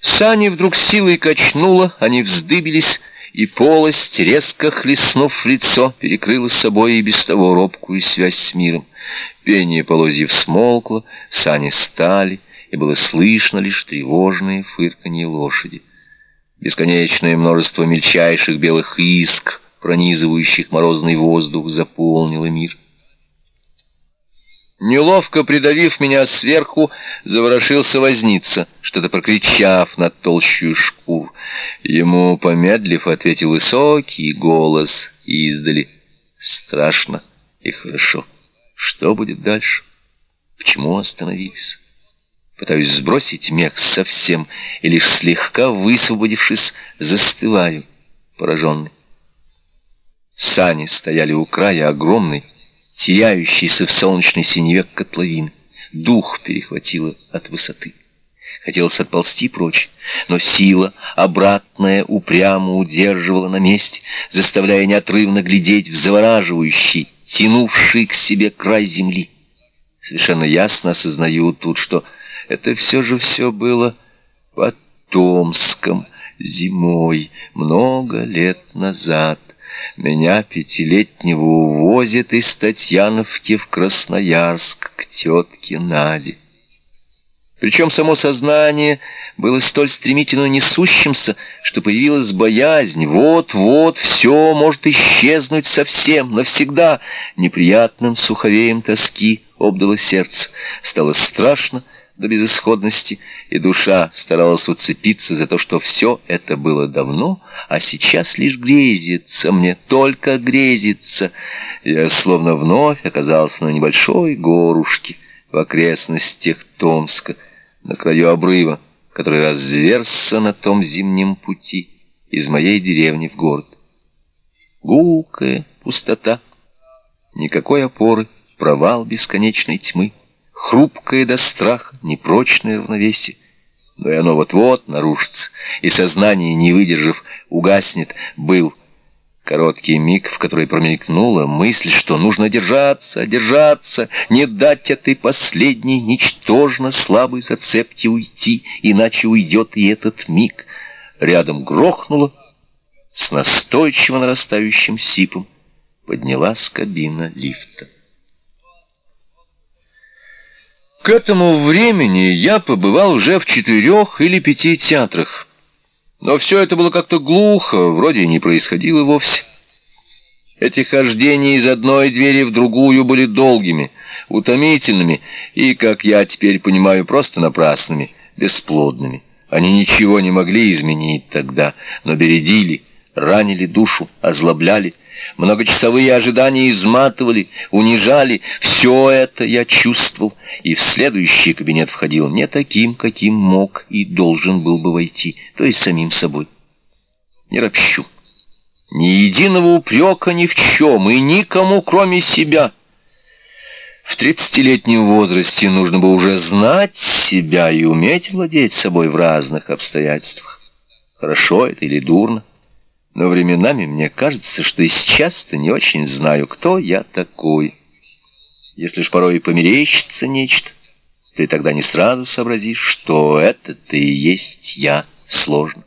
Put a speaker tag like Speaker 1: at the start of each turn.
Speaker 1: Сани вдруг силой качнуло, они вздыбились, и полость, резко хлестнув лицо, перекрыла собой и без того робкую связь с миром. Пение полозьев смолкло, сани стали, и было слышно лишь тревожное фырканье лошади. Бесконечное множество мельчайших белых искр, пронизывающих морозный воздух, заполнило мир. Неловко придавив меня сверху, заворошился возница, что-то прокричав над толщую шкур. Ему, помедлив, ответил высокий голос издали. Страшно и хорошо. Что будет дальше? Почему остановились? Пытаюсь сбросить мех совсем, и лишь слегка высвободившись, застываю, пораженный. Сани стояли у края огромной, теряющейся в солнечной синеве котловины. Дух перехватило от высоты. Хотелось отползти прочь, но сила, обратная, упрямо удерживала на месте, заставляя неотрывно глядеть в завораживающий, тянувший к себе край земли. Совершенно ясно осознаю тут, что это все же все было под Томском зимой, много лет назад. Меня пятилетнего увозят из Татьяновки в Красноярск к тетке Наде. Причем само сознание было столь стремительно несущимся, что появилась боязнь. Вот-вот все может исчезнуть совсем, навсегда. Неприятным суховеем тоски обдало сердце. Стало страшно, до безысходности, и душа старалась уцепиться за то, что все это было давно, а сейчас лишь грезится мне, только грезится. Я словно вновь оказался на небольшой горушке в окрестностях Томска, на краю обрыва, который разверзся на том зимнем пути из моей деревни в город. Гулкая пустота, никакой опоры, провал бесконечной тьмы хрупкое до страха, непрочное равновесие. Но и оно вот-вот нарушится, и сознание, не выдержав, угаснет. Был короткий миг, в который промелькнула мысль, что нужно держаться, держаться, не дать этой последней, ничтожно слабой зацепке уйти, иначе уйдет и этот миг. Рядом грохнуло с настойчиво нарастающим сипом. Поднялась кабина лифта. К этому времени я побывал уже в четырех или пяти театрах. Но все это было как-то глухо, вроде не происходило вовсе. Эти хождения из одной двери в другую были долгими, утомительными и, как я теперь понимаю, просто напрасными, бесплодными. Они ничего не могли изменить тогда, но бередили, ранили душу, озлобляли, Многочасовые ожидания изматывали, унижали. Все это я чувствовал, и в следующий кабинет входил не таким, каким мог и должен был бы войти, то есть самим собой. Не ропщу. Ни единого упрека ни в чем, и никому, кроме себя. В тридцатилетнем возрасте нужно бы уже знать себя и уметь владеть собой в разных обстоятельствах. Хорошо это или дурно но временами мне кажется, что и сейчас-то не очень знаю, кто я такой. Если ж порой и померещится нечто, ты тогда не сразу сообразишь, что это ты и есть я сложно.